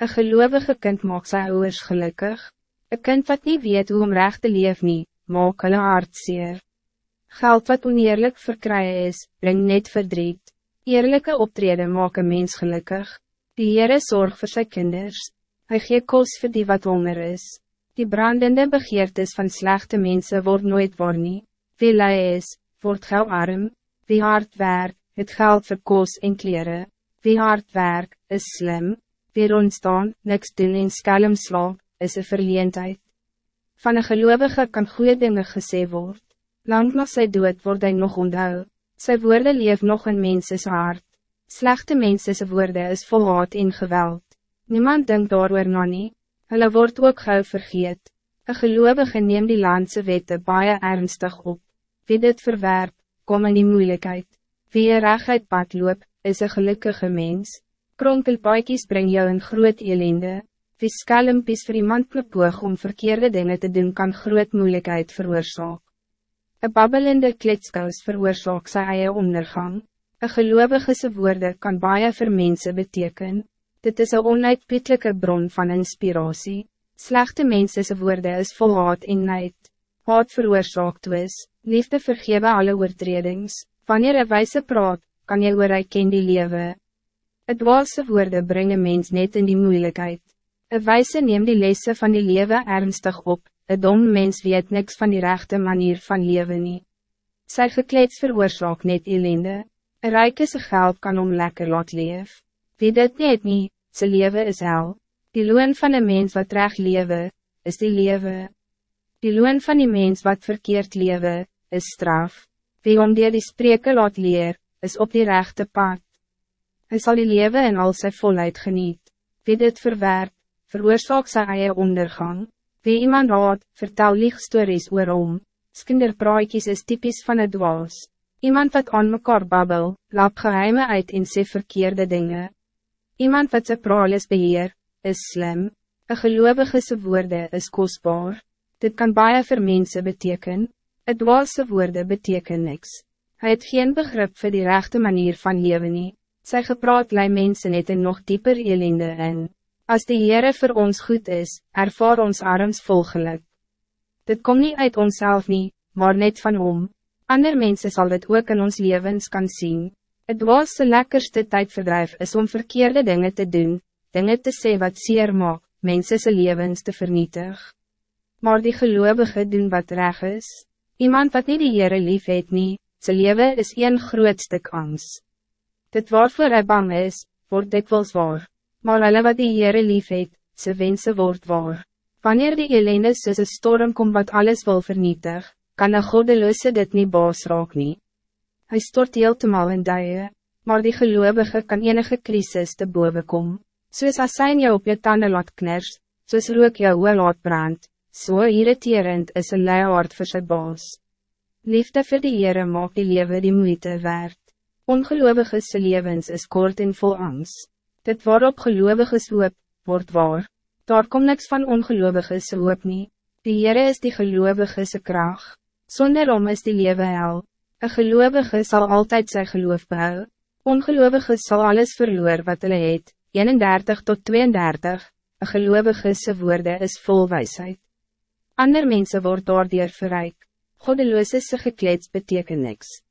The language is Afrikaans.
Een gelovige kind maakt sy ouders gelukkig. Een kind wat niet weet hoe om recht te leef nie, maak hulle hart seer. Geld wat oneerlijk verkry is, bring net verdriet. Eerlijke optreden maak een mens gelukkig. Die Heere zorg voor zijn kinders. Hij gee kos voor die wat honger is. Die brandende begeertes van slechte mensen wordt nooit waar nie. Wie lui is, wordt gauw arm. Wie hard werk, het geld vir kos en kleren. Wie hard werk, is slim. Wie rondstaan, niks doen en skelm slaap, is een verleendheid. Van een gelovige kan goede dingen gesê word. Lang na sy dood word hy nog onthou. Sy woorde leef nog in menses hart. Slechte menses woorde is vol haat en geweld. Niemand denkt daar oor na nie. Hulle word ook gauw vergeet. Een gelovige neem die landse wette baie ernstig op. Wie dit verwerp, kom in die moeilijkheid. Wie een rechtheid pad loop, is een gelukkige mens. Kronkelpaakies bring jou in groot elende. Wie skelmpies vir iemand poog om verkeerde dingen te doen kan groot moeilijkheid veroorzaak. Een babbelende kletskous veroorzaak sy eie ondergang. Een gelovige woorde kan baie vir mense beteken. Dit is een onuitputtelijke bron van inspiratie. Slechte mense woorde is vol haat en nijd. Haat veroorzaak twis, liefde vergewe alle oortredings. Wanneer een wijze praat, kan jy oor hy ken die lewe. Het dwaalse woorde brengen mens net in die moeilijkheid. Een wijze neem die lesse van die lewe ernstig op, een dom mens weet niks van die rechte manier van leven nie. Sy gekleeds veroorzaak net ellende. Een rijke geld kan om lekker laat leef. Wie dit net nie, sy leven is hel. Die loon van een mens wat recht lewe, is die lewe. Die loon van die mens wat verkeerd lewe, is straf. Wie om die die spreke laat leer, is op die rechte pad. Hij zal die lewe in al sy volheid geniet. Wie dit verwerp, veroorzaak sy eie ondergang. Wie iemand haat, vertel liegstories oorom. Skinderpraatjes is typisch van het dwaas. Iemand wat aan mekaar babbel, laat geheime uit in sy verkeerde dingen. Iemand wat sy praal is beheer, is slim. Een gelovige se woorde is kostbaar. Dit kan baie vir mense beteken. Het dwaalse woorde beteken niks. Hij het geen begrip voor die rechte manier van leven nie. Sy gepraat lei mense net in nog dieper elende in. Als de Heere voor ons goed is, ervaar ons arms volgelijk. Dit komt niet uit onszelf niet, maar net van om. Ander mensen zal het ook in ons levens kan zien. Het was de lekkerste tijdverdrijf is om verkeerde dingen te doen, dingen te sê wat zeer maak, mensen zijn levens te vernietig. Maar die gelovigen doen wat reg is. Iemand wat niet die Heere lief het nie, sy leven is een groot stuk angst. Dit waarvoor hy bang is, word dikwijls waar. Maar hulle wat die Heere lief het, sy wense word waar. Wanneer die ellende soos een storm komt wat alles wil vernietig, kan een goddeloze dit niet baas raak nie. Hy stort heeltemal in duie, maar die geloovige kan enige crisis te boven kom. Soos as sy jou op je tanden laat kners, soos rook jou hoe laat brand, so irriterend is een leiaard vir sy baas. Liefde vir die Heere maak die lewe die moeite werd. Ongelovige se levens is kort en vol angst. Dit waarop gelovige hoop, word waar. Daar kom niks van ongelovige se hoop nie. Die Heere is die gelovige se kracht. Zonder om is die lewe hel. Een gelovige zal altijd zijn geloof behou. Ongelovige zal alles verloor wat hulle het. 31 tot 32. Een gelovige se woorde is vol wijsheid. Ander mensen wordt daardoor verrijk. Goddeloze se gekleeds beteken niks.